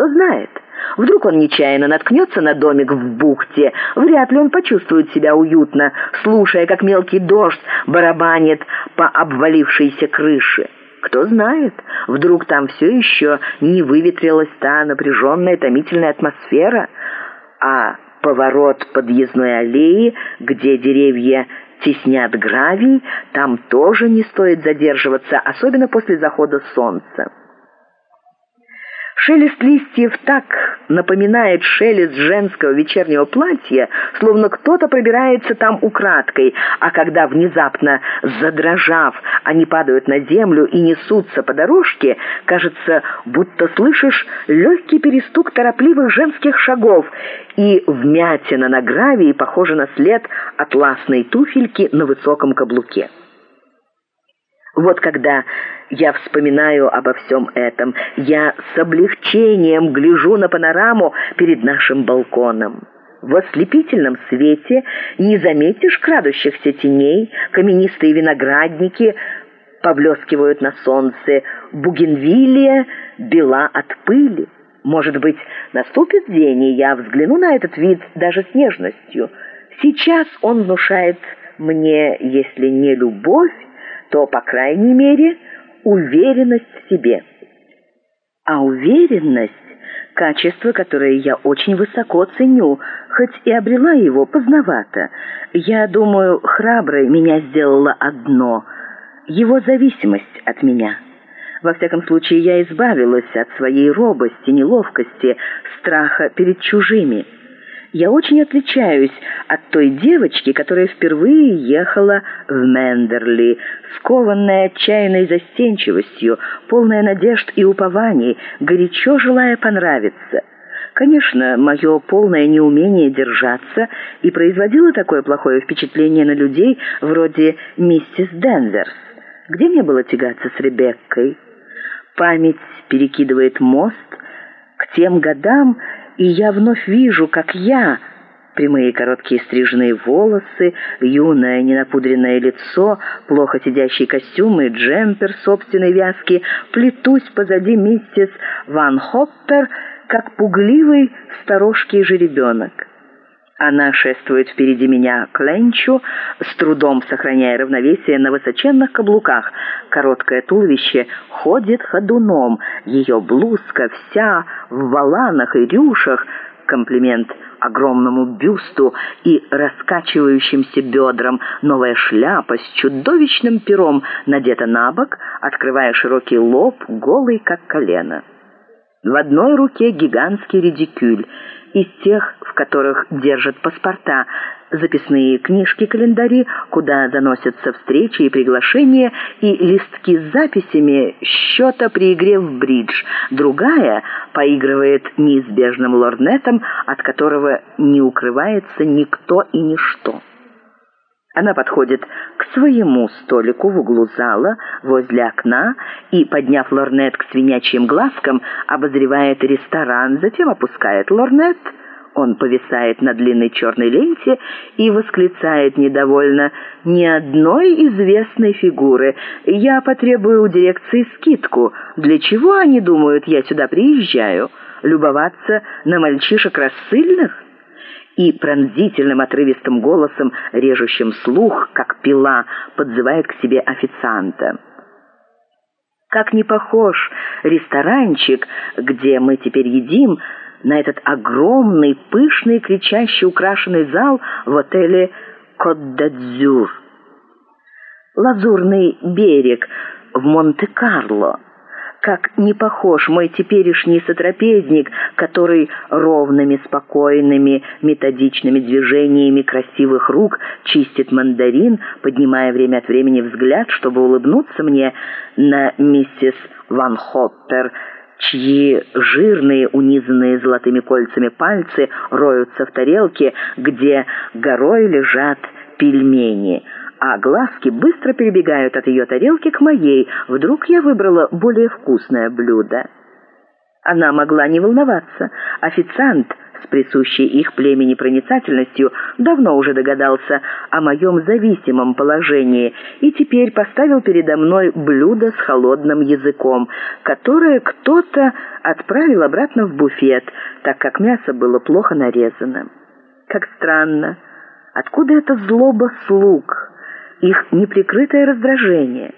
Кто знает, вдруг он нечаянно наткнется на домик в бухте, вряд ли он почувствует себя уютно, слушая, как мелкий дождь барабанит по обвалившейся крыше. Кто знает, вдруг там все еще не выветрилась та напряженная томительная атмосфера, а поворот подъездной аллеи, где деревья теснят гравий, там тоже не стоит задерживаться, особенно после захода солнца. Шелест листьев так напоминает шелест женского вечернего платья, словно кто-то пробирается там украдкой, а когда внезапно, задрожав, они падают на землю и несутся по дорожке, кажется, будто слышишь легкий перестук торопливых женских шагов, и вмятина на гравии похожа на след атласной туфельки на высоком каблуке. Вот когда я вспоминаю обо всем этом, я с облегчением гляжу на панораму перед нашим балконом. В ослепительном свете не заметишь крадущихся теней, каменистые виноградники поблескивают на солнце, бугенвилия бела от пыли. Может быть, наступит день, и я взгляну на этот вид даже с нежностью. Сейчас он внушает мне, если не любовь, то, по крайней мере, уверенность в себе. А уверенность – качество, которое я очень высоко ценю, хоть и обрела его поздновато. Я думаю, храброй меня сделало одно – его зависимость от меня. Во всяком случае, я избавилась от своей робости, неловкости, страха перед чужими – я очень отличаюсь от той девочки, которая впервые ехала в Мендерли, скованная отчаянной застенчивостью, полная надежд и упований, горячо желая понравиться. Конечно, мое полное неумение держаться и производило такое плохое впечатление на людей вроде миссис Денверс. Где мне было тягаться с Ребеккой? Память перекидывает мост к тем годам, и я вновь вижу, как я, прямые короткие стриженные волосы, юное ненапудренное лицо, плохо сидящий костюм и джемпер собственной вязки, плетусь позади миссис Ван Хоппер, как пугливый сторожкий жеребенок. Она шествует впереди меня к ленчу, с трудом сохраняя равновесие на высоченных каблуках. Короткое туловище ходит ходуном, ее блузка вся в валанах и рюшах, комплимент огромному бюсту и раскачивающимся бедрам, новая шляпа с чудовищным пером надета на бок, открывая широкий лоб, голый как колено. В одной руке гигантский редикюль — из тех, в которых держат паспорта, записные книжки-календари, куда заносятся встречи и приглашения, и листки с записями счета при игре в бридж. Другая поигрывает неизбежным лорнетом, от которого не укрывается никто и ничто. Она подходит к своему столику в углу зала, возле окна, и, подняв лорнет к свинячьим глазкам, обозревает ресторан, затем опускает лорнет, он повисает на длинной черной ленте и восклицает недовольно «Ни одной известной фигуры. Я потребую у дирекции скидку. Для чего они думают, я сюда приезжаю? Любоваться на мальчишек рассыльных?» И пронзительным отрывистым голосом, режущим слух, как пила, подзывает к себе официанта. Как не похож ресторанчик, где мы теперь едим, на этот огромный, пышный, кричащий, украшенный зал в отеле «Кот-д'Азюр». Лазурный берег в Монте-Карло как не похож мой теперешний сотрапезник, который ровными, спокойными, методичными движениями красивых рук чистит мандарин, поднимая время от времени взгляд, чтобы улыбнуться мне на миссис Ван Хоппер, чьи жирные, унизанные золотыми кольцами пальцы роются в тарелке, где горой лежат пельмени — а глазки быстро перебегают от ее тарелки к моей. Вдруг я выбрала более вкусное блюдо. Она могла не волноваться. Официант с присущей их племени проницательностью, давно уже догадался о моем зависимом положении и теперь поставил передо мной блюдо с холодным языком, которое кто-то отправил обратно в буфет, так как мясо было плохо нарезано. Как странно, откуда эта злоба слуг, их неприкрытое раздражение.